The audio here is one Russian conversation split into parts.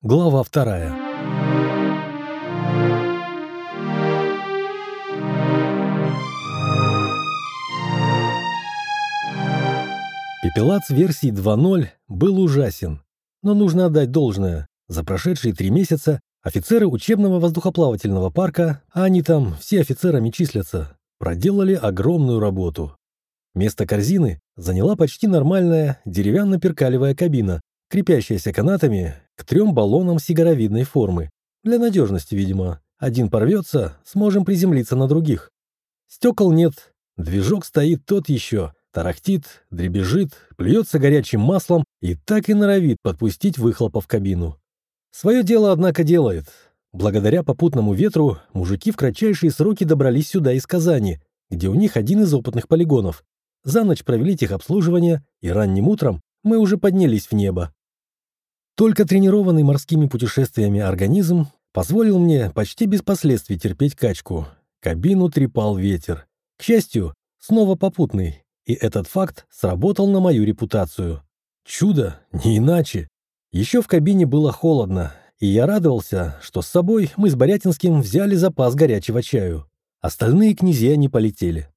Глава вторая. Пепелац версии 2.0 был ужасен, но нужно отдать должное. За прошедшие три месяца офицеры учебного воздухоплавательного парка, а они там все офицерами числятся, проделали огромную работу. Место корзины заняла почти нормальная деревянно-перкалевая кабина, крепящаяся канатами к трем баллонам сигаровидной формы. Для надежности, видимо. Один порвется, сможем приземлиться на других. Стекол нет, движок стоит тот еще, тарахтит, дребезжит, плюется горячим маслом и так и норовит подпустить выхлопа в кабину. Свое дело, однако, делает. Благодаря попутному ветру мужики в кратчайшие сроки добрались сюда из Казани, где у них один из опытных полигонов. За ночь провели техобслуживание, и ранним утром мы уже поднялись в небо. Только тренированный морскими путешествиями организм позволил мне почти без последствий терпеть качку. Кабину трепал ветер. К счастью, снова попутный, и этот факт сработал на мою репутацию. Чудо, не иначе. Еще в кабине было холодно, и я радовался, что с собой мы с Борятинским взяли запас горячего чаю. Остальные князья не полетели.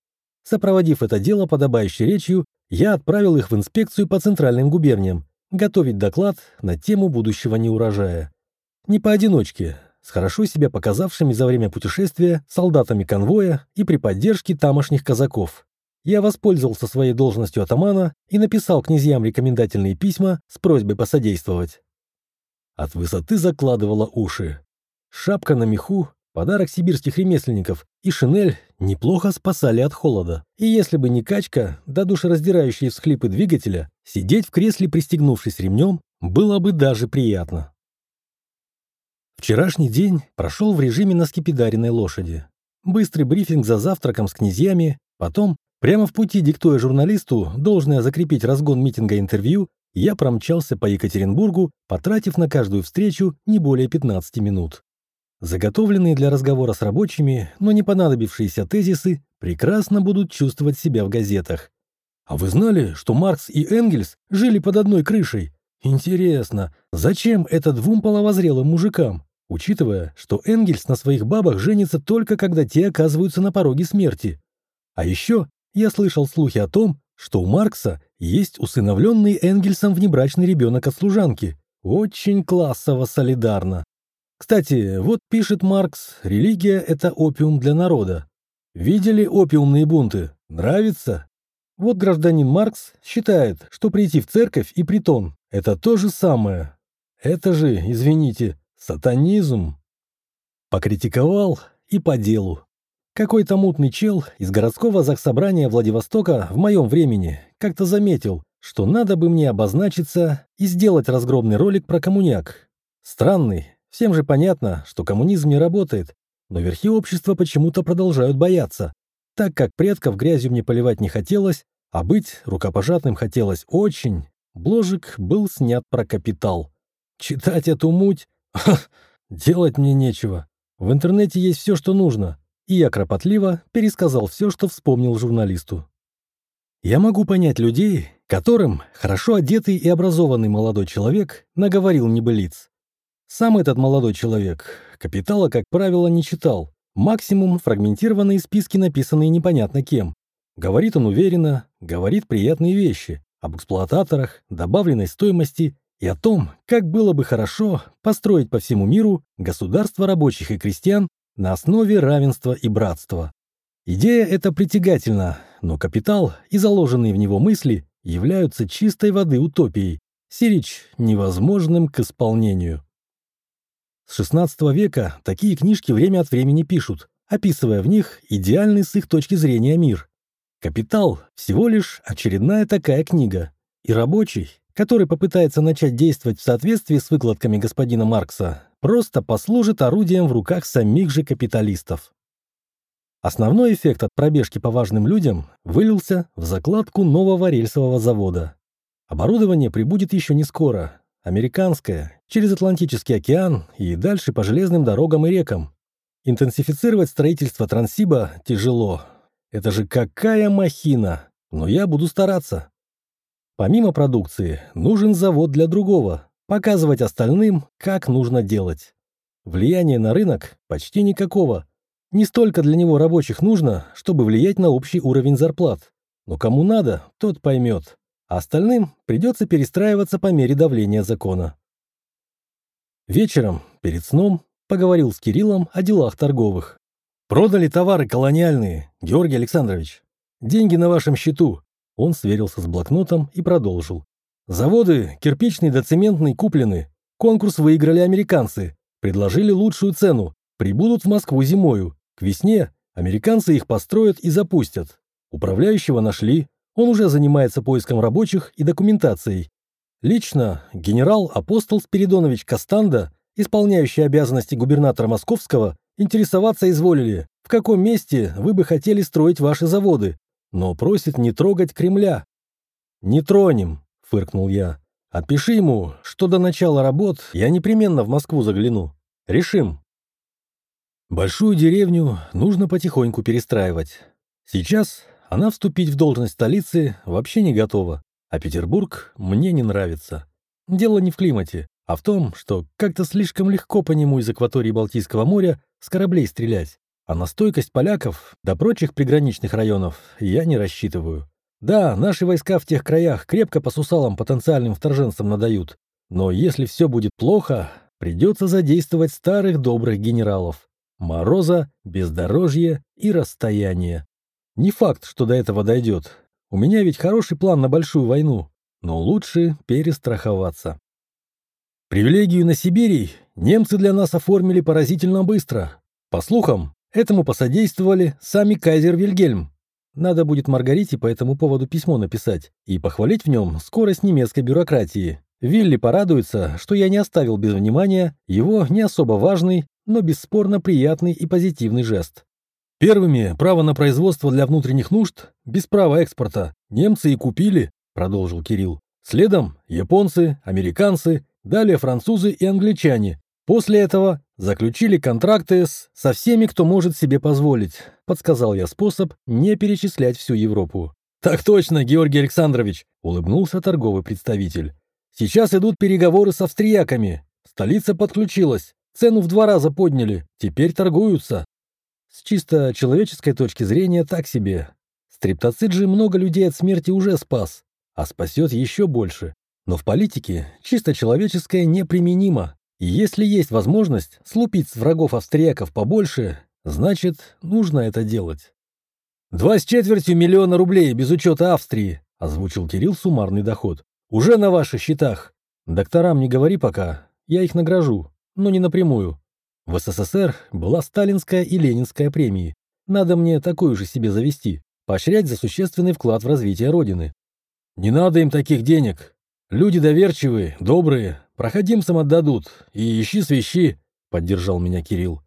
Сопроводив это дело подобающей речью, я отправил их в инспекцию по центральным губерниям, готовить доклад на тему будущего неурожая. Не поодиночке, с хорошо себя показавшими за время путешествия солдатами конвоя и при поддержке тамошних казаков. Я воспользовался своей должностью атамана и написал князьям рекомендательные письма с просьбой посодействовать. От высоты закладывала уши. Шапка на меху, подарок сибирских ремесленников, и шинель неплохо спасали от холода. И если бы не качка, да душераздирающие всхлипы двигателя, сидеть в кресле, пристегнувшись ремнем, было бы даже приятно. Вчерашний день прошел в режиме на скипидаренной лошади. Быстрый брифинг за завтраком с князьями, потом, прямо в пути диктуя журналисту, должное закрепить разгон митинга интервью, я промчался по Екатеринбургу, потратив на каждую встречу не более 15 минут. Заготовленные для разговора с рабочими, но не понадобившиеся тезисы прекрасно будут чувствовать себя в газетах. А вы знали, что Маркс и Энгельс жили под одной крышей? Интересно, зачем это двум половозрелым мужикам? Учитывая, что Энгельс на своих бабах женится только когда те оказываются на пороге смерти. А еще я слышал слухи о том, что у Маркса есть усыновленный Энгельсом внебрачный ребенок от служанки. Очень классово солидарно. Кстати, вот пишет Маркс, религия – это опиум для народа. Видели опиумные бунты? Нравится? Вот гражданин Маркс считает, что прийти в церковь и притон – это то же самое. Это же, извините, сатанизм. Покритиковал и по делу. Какой-то мутный чел из городского заксобрания Владивостока в моем времени как-то заметил, что надо бы мне обозначиться и сделать разгромный ролик про коммуняк. Странный, Всем же понятно, что коммунизм не работает, но верхи общества почему-то продолжают бояться. Так как предков грязью мне поливать не хотелось, а быть рукопожатным хотелось очень, бложик был снят про капитал. Читать эту муть? Делать мне нечего. В интернете есть все, что нужно. И я кропотливо пересказал все, что вспомнил журналисту. Я могу понять людей, которым хорошо одетый и образованный молодой человек наговорил небылиц. Сам этот молодой человек капитала, как правило, не читал. Максимум фрагментированные списки, написанные непонятно кем. Говорит он уверенно, говорит приятные вещи об эксплуататорах, добавленной стоимости и о том, как было бы хорошо построить по всему миру государство рабочих и крестьян на основе равенства и братства. Идея эта притягательна, но капитал и заложенные в него мысли являются чистой воды утопией, сирич невозможным к исполнению. С XVI века такие книжки время от времени пишут, описывая в них идеальный с их точки зрения мир. «Капитал» — всего лишь очередная такая книга. И рабочий, который попытается начать действовать в соответствии с выкладками господина Маркса, просто послужит орудием в руках самих же капиталистов. Основной эффект от пробежки по важным людям вылился в закладку нового рельсового завода. Оборудование прибудет еще не скоро, Американская, через Атлантический океан и дальше по железным дорогам и рекам. Интенсифицировать строительство Транссиба тяжело. Это же какая махина! Но я буду стараться. Помимо продукции, нужен завод для другого. показывать остальным, как нужно делать. Влияние на рынок почти никакого. Не столько для него рабочих нужно, чтобы влиять на общий уровень зарплат. Но кому надо, тот поймет. А остальным придется перестраиваться по мере давления закона. Вечером, перед сном, поговорил с Кириллом о делах торговых. «Продали товары колониальные, Георгий Александрович. Деньги на вашем счету». Он сверился с блокнотом и продолжил. «Заводы, кирпичный да цементный, куплены. Конкурс выиграли американцы. Предложили лучшую цену. Прибудут в Москву зимою. К весне американцы их построят и запустят. Управляющего нашли. Он уже занимается поиском рабочих и документацией. Лично генерал Апостол Спиридонович Кастанда, исполняющий обязанности губернатора Московского, интересоваться изволили, в каком месте вы бы хотели строить ваши заводы, но просит не трогать Кремля. «Не тронем», — фыркнул я. Отпиши ему, что до начала работ я непременно в Москву загляну. Решим. Большую деревню нужно потихоньку перестраивать. Сейчас она вступить в должность столицы вообще не готова, а Петербург мне не нравится. Дело не в климате, а в том, что как-то слишком легко по нему из акватории Балтийского моря с кораблей стрелять, а на стойкость поляков до прочих приграничных районов я не рассчитываю. Да, наши войска в тех краях крепко по сусалам потенциальным вторженцам надают. Но если все будет плохо, придется задействовать старых добрых генералов. Мороза, бездорожье и расстояние. Не факт, что до этого дойдет. У меня ведь хороший план на большую войну, но лучше перестраховаться. Привилегию на Сибири немцы для нас оформили поразительно быстро. По слухам, этому посодействовали сами кайзер Вильгельм, надо будет Маргарите по этому поводу письмо написать и похвалить в нем скорость немецкой бюрократии. Вилли порадуется, что я не оставил без внимания его не особо важный, но бесспорно приятный и позитивный жест. Первыми право на производство для внутренних нужд, без права экспорта, немцы и купили, продолжил Кирилл. Следом японцы, американцы, далее французы и англичане. После этого Заключили контракты с, со всеми, кто может себе позволить. Подсказал я способ не перечислять всю Европу. «Так точно, Георгий Александрович!» – улыбнулся торговый представитель. «Сейчас идут переговоры с австрияками. Столица подключилась. Цену в два раза подняли. Теперь торгуются». С чисто человеческой точки зрения так себе. Стриптоцид же много людей от смерти уже спас, а спасет еще больше. Но в политике чисто человеческое неприменимо. И если есть возможность слупить с врагов австрияков побольше, значит, нужно это делать. «Два с четвертью миллиона рублей без учета Австрии», — озвучил Кирилл суммарный доход. «Уже на ваших счетах. Докторам не говори пока, я их награжу, но не напрямую. В СССР была сталинская и ленинская премии. Надо мне такую же себе завести, поощрять за существенный вклад в развитие Родины. Не надо им таких денег. Люди доверчивые, добрые, Проходимцам отдадут. И ищи свищи, — поддержал меня Кирилл.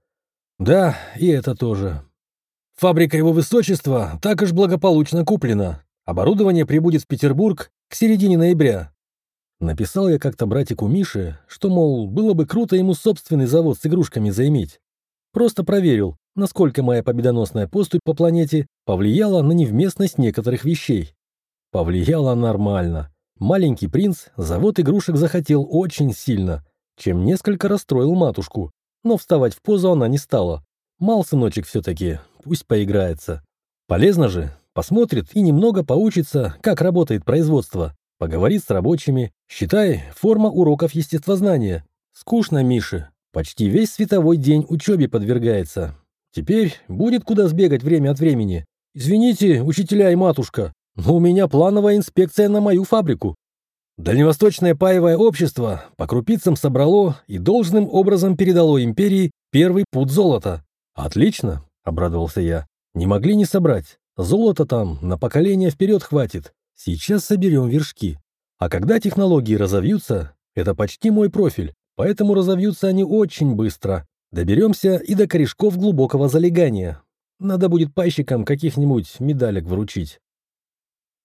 Да, и это тоже. Фабрика его высочества так уж благополучно куплена. Оборудование прибудет в Петербург к середине ноября. Написал я как-то братику Мише, что, мол, было бы круто ему собственный завод с игрушками заиметь. Просто проверил, насколько моя победоносная поступь по планете повлияла на невместность некоторых вещей. Повлияла нормально. Маленький принц завод игрушек захотел очень сильно, чем несколько расстроил матушку, но вставать в позу она не стала. Мал сыночек все-таки, пусть поиграется. Полезно же, посмотрит и немного поучится, как работает производство. Поговорит с рабочими. Считай, форма уроков естествознания. Скучно Мише. Почти весь световой день учебе подвергается. Теперь будет куда сбегать время от времени. Извините, учителя и матушка, но у меня плановая инспекция на мою фабрику. Дальневосточное паевое общество по крупицам собрало и должным образом передало империи первый пуд золота. Отлично, обрадовался я. Не могли не собрать. Золото там на поколение вперед хватит. Сейчас соберем вершки. А когда технологии разовьются, это почти мой профиль, поэтому разовьются они очень быстро. Доберемся и до корешков глубокого залегания. Надо будет пайщикам каких-нибудь медалек вручить.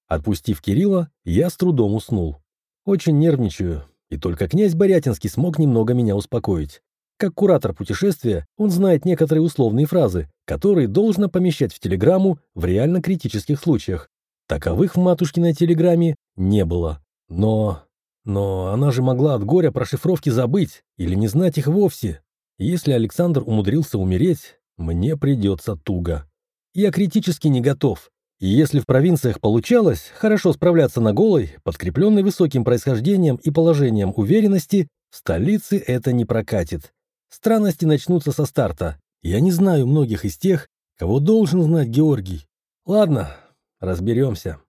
Отпустив Кирилла, я с трудом уснул. Очень нервничаю, и только князь Борятинский смог немного меня успокоить. Как куратор путешествия, он знает некоторые условные фразы, которые должно помещать в телеграмму в реально критических случаях. Таковых в матушкиной телеграмме не было. Но... Но она же могла от горя про шифровки забыть или не знать их вовсе. Если Александр умудрился умереть, мне придется туго. Я критически не готов. И если в провинциях получалось хорошо справляться на голой, подкрепленной высоким происхождением и положением уверенности, в столице это не прокатит. Странности начнутся со старта. Я не знаю многих из тех, кого должен знать Георгий. Ладно, разберемся.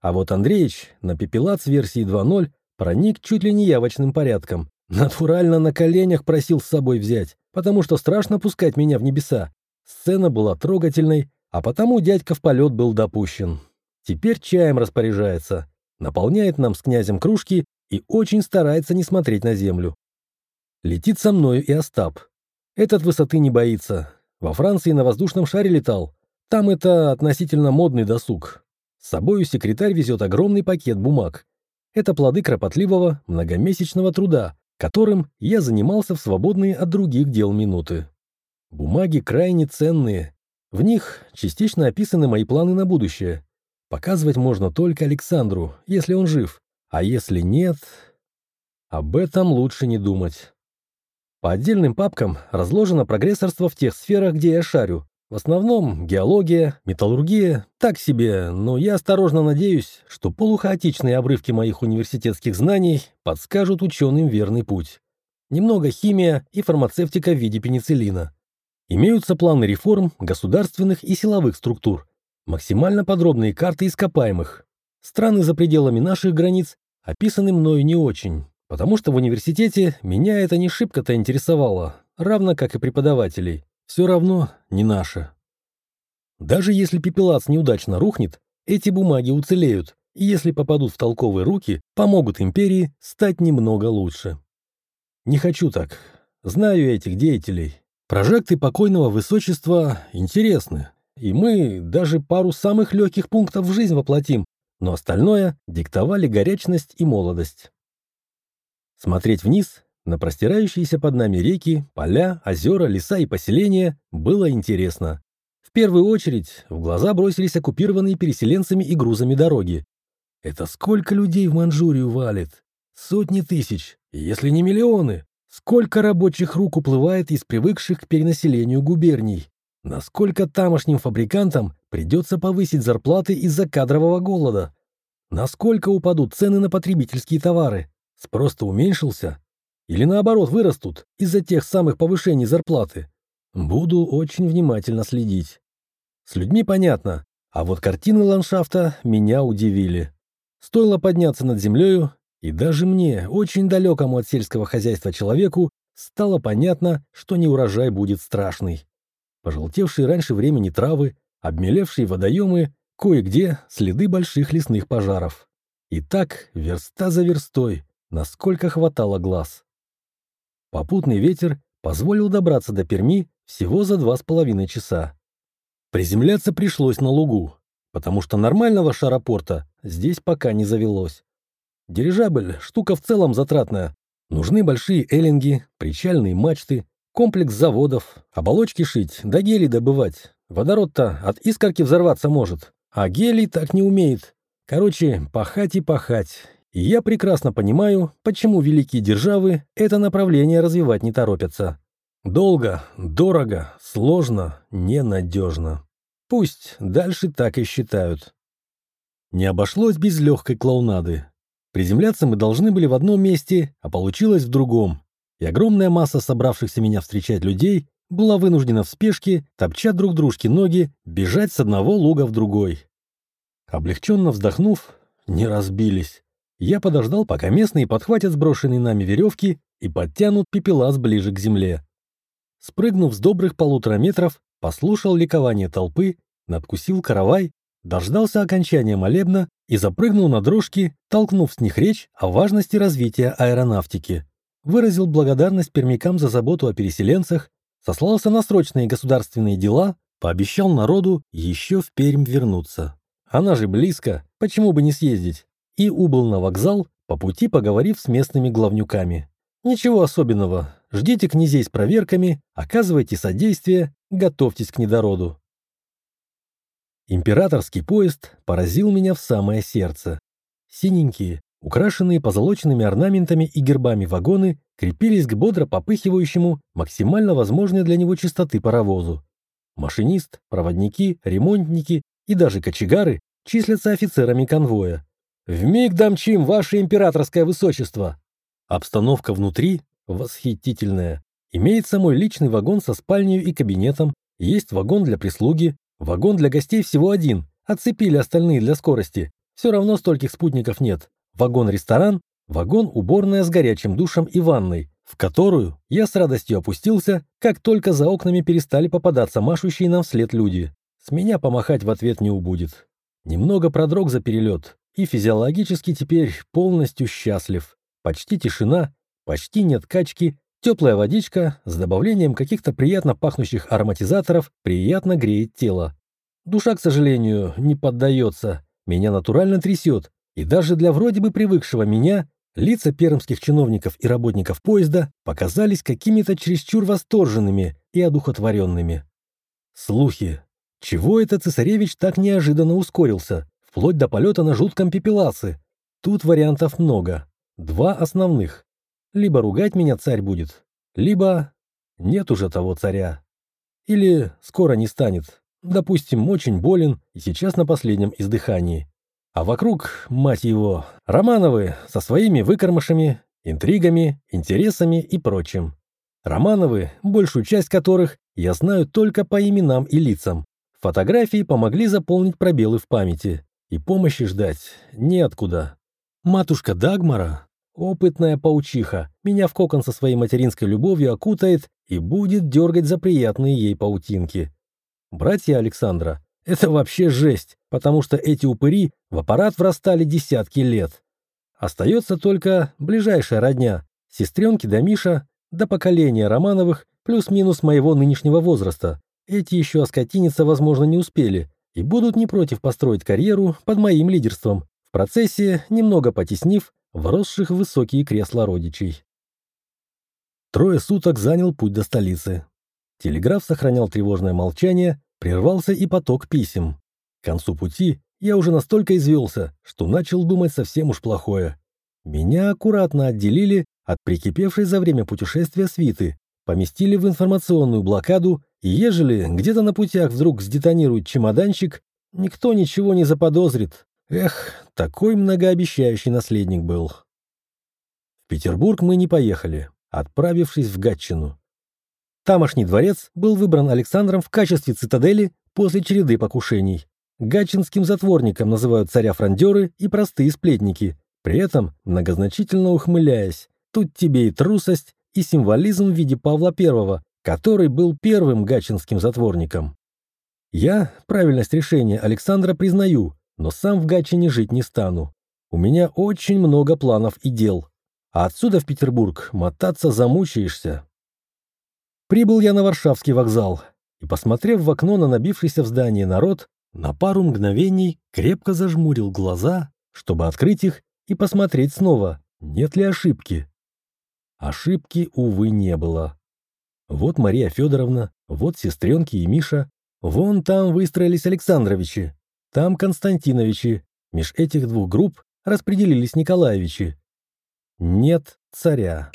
А вот Андреич на пепелац версии 2.0 проник чуть ли не явочным порядком. Натурально на коленях просил с собой взять, потому что страшно пускать меня в небеса. Сцена была трогательной, а потому дядька в полет был допущен. Теперь чаем распоряжается, наполняет нам с князем кружки и очень старается не смотреть на землю. Летит со мною и Остап. Этот высоты не боится. Во Франции на воздушном шаре летал. Там это относительно модный досуг. С собою секретарь везет огромный пакет бумаг. Это плоды кропотливого, многомесячного труда, которым я занимался в свободные от других дел минуты. Бумаги крайне ценные, в них частично описаны мои планы на будущее. Показывать можно только Александру, если он жив, а если нет... Об этом лучше не думать. По отдельным папкам разложено прогрессорство в тех сферах, где я шарю. В основном геология, металлургия, так себе, но я осторожно надеюсь, что полухаотичные обрывки моих университетских знаний подскажут ученым верный путь. Немного химия и фармацевтика в виде пенициллина. Имеются планы реформ государственных и силовых структур, максимально подробные карты ископаемых. Страны за пределами наших границ описаны мною не очень, потому что в университете меня это не шибко-то интересовало, равно как и преподавателей. Все равно не наше. Даже если пепелац неудачно рухнет, эти бумаги уцелеют, и если попадут в толковые руки, помогут империи стать немного лучше. Не хочу так. Знаю этих деятелей, Прожекты покойного высочества интересны, и мы даже пару самых легких пунктов в жизнь воплотим, но остальное диктовали горячность и молодость. Смотреть вниз на простирающиеся под нами реки, поля, озера, леса и поселения было интересно. В первую очередь в глаза бросились оккупированные переселенцами и грузами дороги. Это сколько людей в Манчжурию валит? Сотни тысяч, если не миллионы. Сколько рабочих рук уплывает из привыкших к перенаселению губерний? Насколько тамошним фабрикантам придется повысить зарплаты из-за кадрового голода? Насколько упадут цены на потребительские товары? Спрос-то уменьшился? Или наоборот вырастут из-за тех самых повышений зарплаты? Буду очень внимательно следить. С людьми понятно, а вот картины ландшафта меня удивили. Стоило подняться над землею, и даже мне, очень далекому от сельского хозяйства человеку, стало понятно, что неурожай будет страшный. Пожелтевшие раньше времени травы, обмелевшие водоемы, кое-где следы больших лесных пожаров. И так верста за верстой, насколько хватало глаз. Попутный ветер позволил добраться до Перми всего за два с половиной часа. Приземляться пришлось на лугу, потому что нормального шаропорта здесь пока не завелось. Дирижабль – штука в целом затратная. Нужны большие эллинги, причальные мачты, комплекс заводов, оболочки шить, да гелий добывать. Водород-то от искорки взорваться может, а гелий так не умеет. Короче, пахать и пахать. Я прекрасно понимаю, почему великие державы это направление развивать не торопятся. Долго, дорого, сложно, ненадежно. Пусть дальше так и считают. Не обошлось без легкой клоунады. Приземляться мы должны были в одном месте, а получилось в другом. И огромная масса собравшихся меня встречать людей была вынуждена в спешке, топча друг дружки ноги, бежать с одного луга в другой. Облегченно вздохнув, не разбились. Я подождал, пока местные подхватят сброшенные нами веревки и подтянут пепелас ближе к земле. Спрыгнув с добрых полутора метров, послушал ликование толпы, надкусил каравай дождался окончания молебна и запрыгнул на дрожки, толкнув с них речь о важности развития аэронавтики. Выразил благодарность пермякам за заботу о переселенцах, сослался на срочные государственные дела, пообещал народу еще в Пермь вернуться. Она же близко, почему бы не съездить? И убыл на вокзал, по пути поговорив с местными главнюками. Ничего особенного, ждите князей с проверками, оказывайте содействие, готовьтесь к недороду. Императорский поезд поразил меня в самое сердце. Синенькие, Украшенные позолоченными орнаментами и гербами вагоны крепились к бодро попыхивающему, максимально возможной для него чистоты паровозу. Машинист, проводники, ремонтники и даже кочегары числятся офицерами конвоя. «Вмиг дамчим, ваше императорское высочество!» Обстановка внутри восхитительная. Имеется мой личный вагон со спальней и кабинетом, есть вагон для прислуги, вагон для гостей всего один, отцепили остальные для скорости. Все равно стольких спутников нет. Вагон-ресторан, вагон-уборная с горячим душем и ванной, в которую я с радостью опустился, как только за окнами перестали попадаться машущие нам вслед люди. С меня помахать в ответ не убудет. Немного продрог за перелет, и физиологически теперь полностью счастлив. Почти тишина, почти нет качки, теплая водичка с добавлением каких-то приятно пахнущих ароматизаторов приятно греет тело. Душа, к сожалению, не поддается, меня натурально трясет, и даже для вроде бы привыкшего меня лица пермских чиновников и работников поезда показались какими-то чересчур восторженными и одухотворенными. Слухи. Чего это цесаревич так неожиданно ускорился, вплоть до полета на жутком пепелаце? Тут вариантов много. Два основных. Либо ругать меня царь будет, либо нет уже того царя. Или скоро не станет. Допустим, очень болен и сейчас на последнем издыхании. А вокруг, мать его, Романовы со своими выкормышами, интригами, интересами и прочим. Романовы, большую часть которых я знаю только по именам и лицам. Фотографии помогли заполнить пробелы в памяти. И помощи ждать неоткуда. Матушка Дагмара, опытная паучиха, меня в кокон со своей материнской любовью окутает и будет дергать за приятные ей паутинки. Братья Александра — это вообще жесть, потому что эти упыри в аппарат врастали десятки лет. Остается только ближайшая родня, сестренки да Миша, до поколения Романовых, плюс-минус моего нынешнего возраста. Эти еще оскотиниться, возможно, не успели и будут не против построить карьеру под моим лидерством, в процессе немного потеснив вросших в высокие кресла родичей. Трое суток занял путь до столицы. Телеграф сохранял тревожное молчание, прервался и поток писем. К концу пути я уже настолько извелся, что начал думать совсем уж плохое. Меня аккуратно отделили от прикипевшей за время путешествия свиты, поместили в информационную блокаду, ежели где-то на путях вдруг сдетонирует чемоданчик, никто ничего не заподозрит, Эх, такой многообещающий наследник был. В Петербург мы не поехали, отправившись в Гатчину. Тамошний дворец был выбран Александром в качестве цитадели после череды покушений. Гатчинским затворником называют царя-фрондеры и простые сплетники, при этом многозначительно ухмыляясь. Тут тебе и трусость, и символизм в виде Павла I, который был первым гатчинским затворником. Я правильность решения Александра признаю, но сам в Гатчине жить не стану. У меня очень много планов и дел. А отсюда в Петербург мотаться замучаешься. Прибыл я на Варшавский вокзал и, посмотрев в окно на набившийся в здание народ, на пару мгновений крепко зажмурил глаза, чтобы открыть их и посмотреть снова, нет ли ошибки. Ошибки, увы, не было. Вот Мария Федоровна, вот сестренки и Миша, вон там выстроились Александровичи, там Константиновичи, меж этих двух групп распределились Николаевичи. Нет царя.